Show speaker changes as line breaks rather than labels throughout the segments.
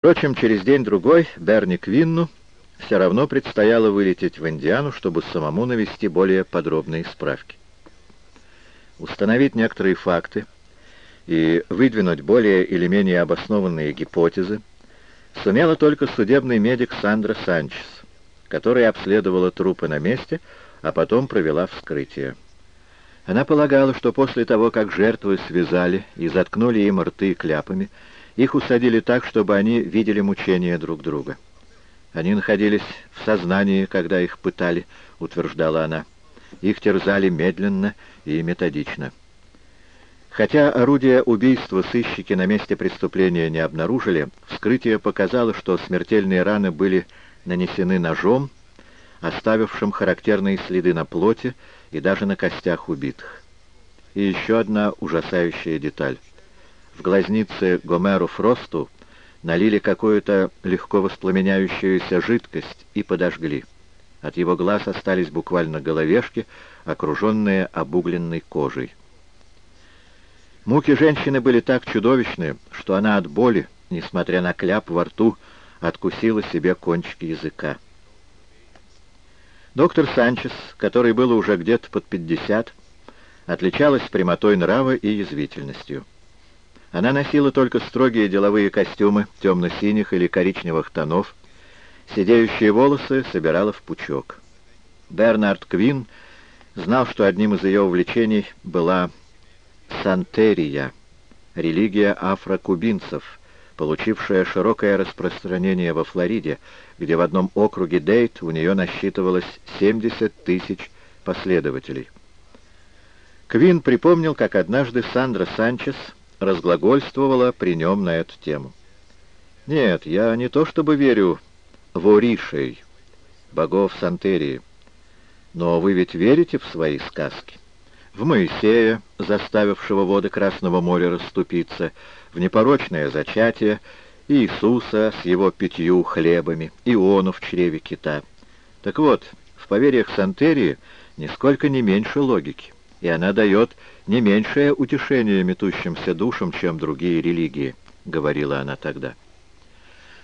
Впрочем, через день-другой Берни Квинну все равно предстояло вылететь в Индиану, чтобы самому навести более подробные справки. Установить некоторые факты и выдвинуть более или менее обоснованные гипотезы сумела только судебный медик Сандра Санчес, которая обследовала трупы на месте, а потом провела вскрытие. Она полагала, что после того, как жертвы связали и заткнули им рты кляпами, их усадили так, чтобы они видели мучения друг друга. Они находились в сознании, когда их пытали, утверждала она. Их терзали медленно и методично. Хотя орудия убийства сыщики на месте преступления не обнаружили, вскрытие показало, что смертельные раны были нанесены ножом, оставившим характерные следы на плоти и даже на костях убитых. И еще одна ужасающая деталь. В глазнице Гомеру Фросту налили какую-то легко воспламеняющуюся жидкость и подожгли. От его глаз остались буквально головешки, окруженные обугленной кожей. Муки женщины были так чудовищны, что она от боли, несмотря на кляп во рту, откусила себе кончики языка. Доктор Санчес, который был уже где-то под пятьдесят, отличалась прямотой нрава и язвительностью. Она носила только строгие деловые костюмы темно-синих или коричневых тонов, сидеющие волосы собирала в пучок. Бернард Квин знал, что одним из ее увлечений была сантерия, религия афрокубинцев, получившая широкое распространение во Флориде, где в одном округе Дейт у нее насчитывалось 70 тысяч последователей. Квин припомнил, как однажды Сандра Санчес разглагольствовала при нем на эту тему. «Нет, я не то чтобы верю в Оришей, богов Сантерии, но вы ведь верите в свои сказки? В Моисея, заставившего воды Красного моря расступиться, в непорочное зачатие, Иисуса с его пятью хлебами, Иону в чреве кита. Так вот, в поверьях Сантерии нисколько не меньше логики и она дает не меньшее утешение метущимся душам, чем другие религии», — говорила она тогда.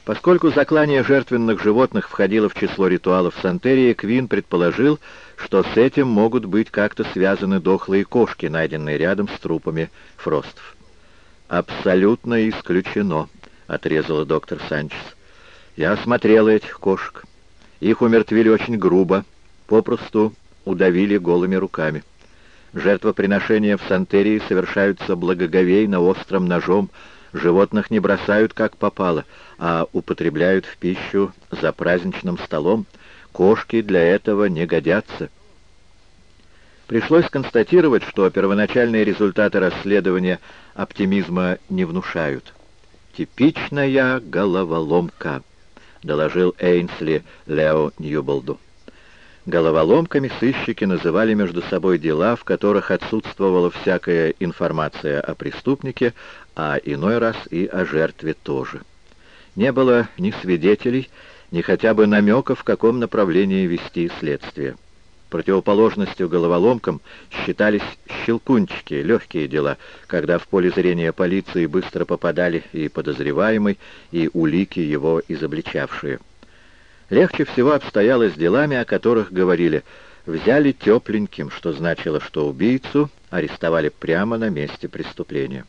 Поскольку заклание жертвенных животных входило в число ритуалов Сантерии, Квин предположил, что с этим могут быть как-то связаны дохлые кошки, найденные рядом с трупами Фростов. «Абсолютно исключено», — отрезала доктор Санчес. «Я осмотрела этих кошек. Их умертвили очень грубо, попросту удавили голыми руками». Жертвоприношения в Сантерии совершаются благоговейно острым ножом, животных не бросают как попало, а употребляют в пищу за праздничным столом. Кошки для этого не годятся. Пришлось констатировать, что первоначальные результаты расследования оптимизма не внушают. «Типичная головоломка», — доложил Эйнсли Лео Ньюболду. Головоломками сыщики называли между собой дела, в которых отсутствовала всякая информация о преступнике, а иной раз и о жертве тоже. Не было ни свидетелей, ни хотя бы намека, в каком направлении вести следствие. Противоположностью головоломкам считались щелкунчики, легкие дела, когда в поле зрения полиции быстро попадали и подозреваемый, и улики его изобличавшие. Легче всего обстояло с делами, о которых говорили «взяли тепленьким», что значило, что убийцу арестовали прямо на месте преступления.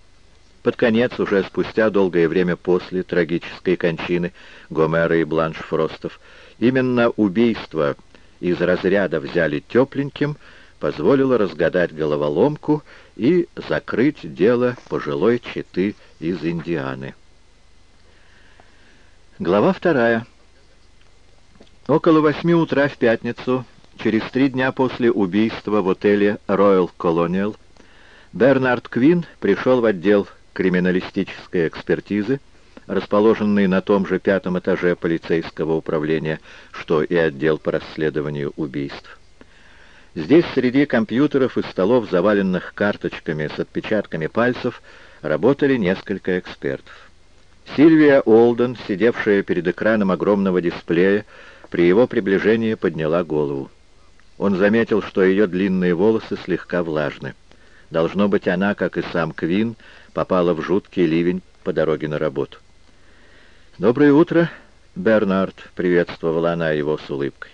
Под конец, уже спустя долгое время после трагической кончины Гомера и Бланш Фростов, именно убийство из разряда «взяли тепленьким» позволило разгадать головоломку и закрыть дело пожилой четы из Индианы. Глава вторая. Около восьми утра в пятницу, через три дня после убийства в отеле Royal Colonial, Бернард Квин пришел в отдел криминалистической экспертизы, расположенный на том же пятом этаже полицейского управления, что и отдел по расследованию убийств. Здесь среди компьютеров и столов, заваленных карточками с отпечатками пальцев, работали несколько экспертов. Сильвия Олден, сидевшая перед экраном огромного дисплея, при его приближении подняла голову. Он заметил, что ее длинные волосы слегка влажны. Должно быть, она, как и сам Квин, попала в жуткий ливень по дороге на работу. «Доброе утро, Бернард», — приветствовала она его с улыбкой.